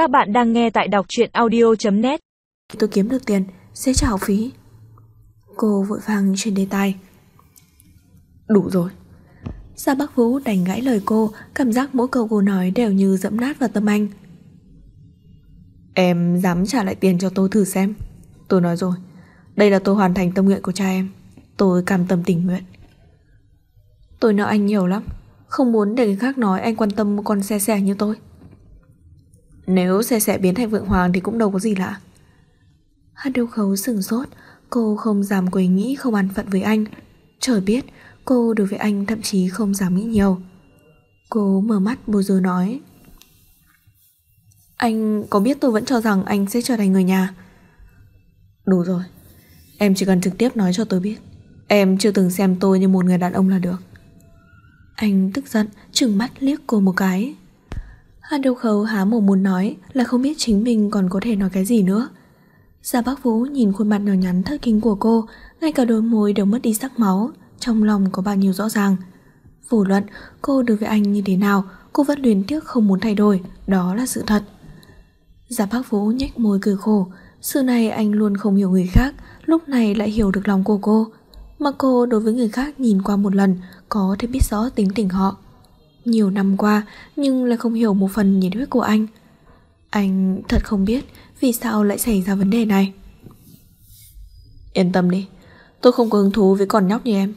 Các bạn đang nghe tại đọc truyện audio.net Tôi kiếm được tiền, sẽ trả học phí. Cô vội vàng trên đề tài. Đủ rồi. Gia Bắc Vũ đành gãy lời cô, cảm giác mỗi câu cô nói đều như dẫm nát vào tâm anh. Em dám trả lại tiền cho tôi thử xem. Tôi nói rồi, đây là tôi hoàn thành tâm nguyện của cha em. Tôi cam tâm tình nguyện. Tôi nợ anh nhiều lắm, không muốn để người khác nói anh quan tâm một con xe xẻ như tôi. Nếu xe sẽ biến thành vượng hoàng thì cũng đâu có gì lạ. Hát đâu khấu sừng sốt, cô không dám quấy nghĩ không ăn phận với anh. Trời biết, cô đối với anh thậm chí không dám nghĩ nhiều. Cô mở mắt bối rối nói. Anh có biết tôi vẫn cho rằng anh sẽ trở thành người nhà. Đủ rồi, em chỉ cần trực tiếp nói cho tôi biết. Em chưa từng xem tôi như một người đàn ông là được. Anh tức giận, trừng mắt liếc cô một cái. Hàn Đông Khấu há mồm muốn nói là không biết chính mình còn có thể nói cái gì nữa. Gia Bác Vũ nhìn khuôn mặt nhỏ nhắn thất kinh của cô, ngay cả đôi môi đều mất đi sắc máu, trong lòng có bao nhiêu rõ ràng. Vô luận cô đối với anh như thế nào, cô vẫn luyến tiếc không muốn thay đổi, đó là sự thật. Gia Bác Vũ nhếch môi cười khổ, sự này anh luôn không hiểu người khác, lúc này lại hiểu được lòng của cô. Mà cô đối với người khác nhìn qua một lần, có thể biết rõ tính tình họ. Nhiều năm qua nhưng lại không hiểu một phần nhiệt huyết của anh. Anh thật không biết vì sao lại xảy ra vấn đề này. Yên tâm đi, tôi không có hứng thú với con nhóc như em.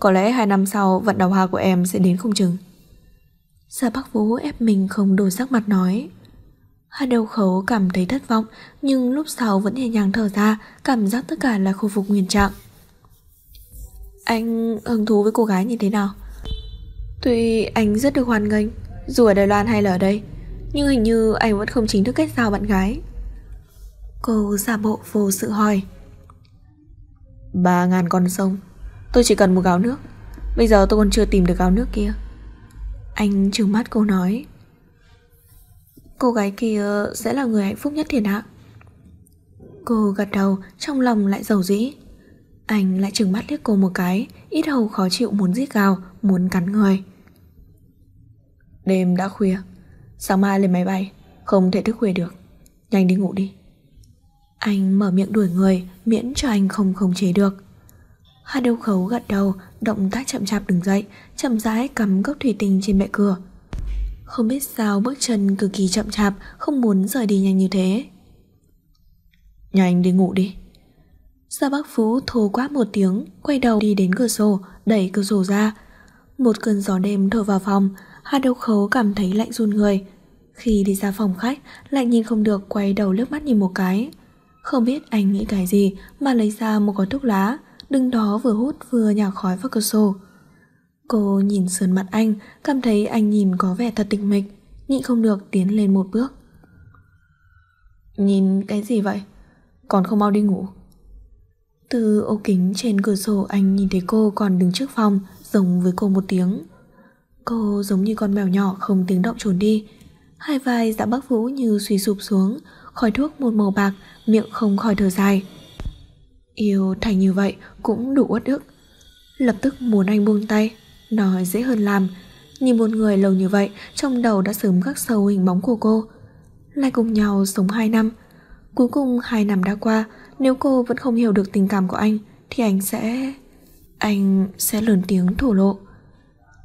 Có lẽ hai năm sau vận đào hoa của em sẽ đến không chừng. Sa Bắc Vũ ép mình không đổi sắc mặt nói. Hai đầu khấu cảm thấy thất vọng nhưng lúc sau vẫn nhẹ nhàng thở ra cảm giác tất cả là khôi phục nguyên trạng. Anh hứng thú với cô gái như thế nào? Tuy anh rất được hoan nghênh, Dù ở Đài Loan hay là ở đây, Nhưng hình như anh vẫn không chính thức kết giao bạn gái. Cô giả bộ vô sự hỏi. Ba ngàn con sông, Tôi chỉ cần một gáo nước. Bây giờ tôi còn chưa tìm được gáo nước kia. Anh trừng mắt cô nói. Cô gái kia sẽ là người hạnh phúc nhất thiên hạ Cô gật đầu, Trong lòng lại giàu dĩ. Anh lại trừng mắt liếc cô một cái, Ít hầu khó chịu muốn giết gào, Muốn cắn người. Đêm đã khuya. Sáng mai lên máy bay, Không thể thức khuya được. Nhanh đi ngủ đi. Anh mở miệng đuổi người, Miễn cho anh không khống chế được. Hai đầu khấu gật đầu, Động tác chậm chạp đứng dậy, Chậm rãi cắm gốc thủy tinh trên mẹ cửa. Không biết sao bước chân cực kỳ chậm chạp, Không muốn rời đi nhanh như thế. Nhanh đi ngủ đi. Gia Bắc Phú thô quá một tiếng, Quay đầu đi đến cửa sổ, Đẩy cửa sổ ra. Một cơn gió đêm thổi vào phòng Hạ Độc Khấu cảm thấy lạnh run người. Khi đi ra phòng khách, lại nhìn không được quay đầu lướt mắt nhìn một cái. Không biết anh nghĩ cái gì mà lấy ra một gói thuốc lá, đứng đó vừa hút vừa nhả khói vào cửa sổ. Cô nhìn sườn mặt anh, cảm thấy anh nhìn có vẻ thật tịch mịch, nhịn không được tiến lên một bước. Nhìn cái gì vậy? Còn không mau đi ngủ. Từ ô kính trên cửa sổ anh nhìn thấy cô còn đứng trước phòng, giống với cô một tiếng. Cô giống như con mèo nhỏ không tiếng động trốn đi. Hai vai dạ bắc vũ như suy sụp xuống, Khói thuốc một màu bạc, Miệng không khỏi thở dài. Yêu thành như vậy cũng đủ uất ức. Lập tức muốn anh buông tay, Nói dễ hơn làm. Nhìn một người lâu như vậy, Trong đầu đã sớm khắc sâu hình bóng của cô. Lại cùng nhau sống hai năm. Cuối cùng hai năm đã qua, Nếu cô vẫn không hiểu được tình cảm của anh, Thì anh sẽ... Anh sẽ lớn tiếng thổ lộ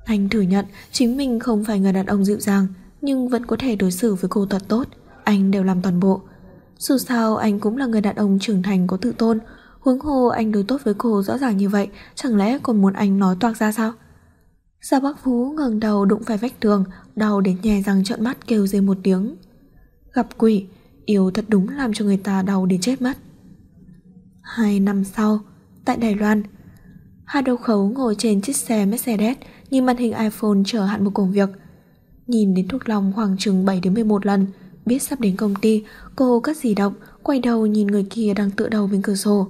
anh thừa nhận chính mình không phải người đàn ông dịu dàng, nhưng vẫn có thể đối xử với cô thật tốt. Anh đều làm toàn bộ. Dù sao, anh cũng là người đàn ông trưởng thành có tự tôn Huống hồ anh đối tốt với cô rõ ràng như vậy, Chẳng lẽ còn muốn anh nói toạc ra sao Gia Bắc Phú ngẩng đầu đụng phải vách tường, Đau đến nhè răng trợn mắt kêu dê một tiếng Gặp quỷ, Yêu thật đúng làm cho người ta đau đến chết mất Hai năm sau, Tại Đài Loan Hai đầu khấu ngồi trên chiếc xe Mercedes nhìn màn hình iPhone chờ hạn một công việc. Nhìn đến thuốc lòng khoảng chừng 7 đến 11 lần, biết sắp đến công ty, cô cất gì động, quay đầu nhìn người kia đang tựa đầu bên cửa sổ.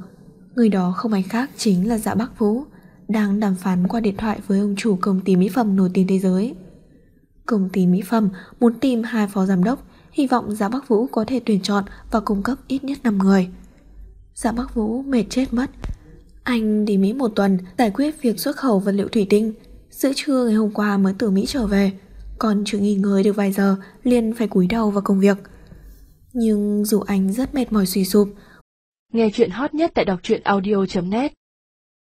Người đó không ai khác chính là Dạ Bắc Vũ, đang đàm phán qua điện thoại với ông chủ công ty mỹ phẩm nổi tiếng thế giới. Công ty mỹ phẩm muốn tìm hai phó giám đốc, hy vọng Dạ Bắc Vũ có thể tuyển chọn và cung cấp ít nhất 5 người. Dạ Bắc Vũ mệt chết mất. Anh đi Mỹ một tuần giải quyết việc xuất khẩu vật liệu thủy tinh, Giữa trưa ngày hôm qua mới từ Mỹ trở về, Còn chưa nghỉ ngơi được vài giờ, liền phải cúi đầu vào công việc. Nhưng dù anh rất mệt mỏi suy sụp. Nghe chuyện hot nhất tại đọc truyện audio.net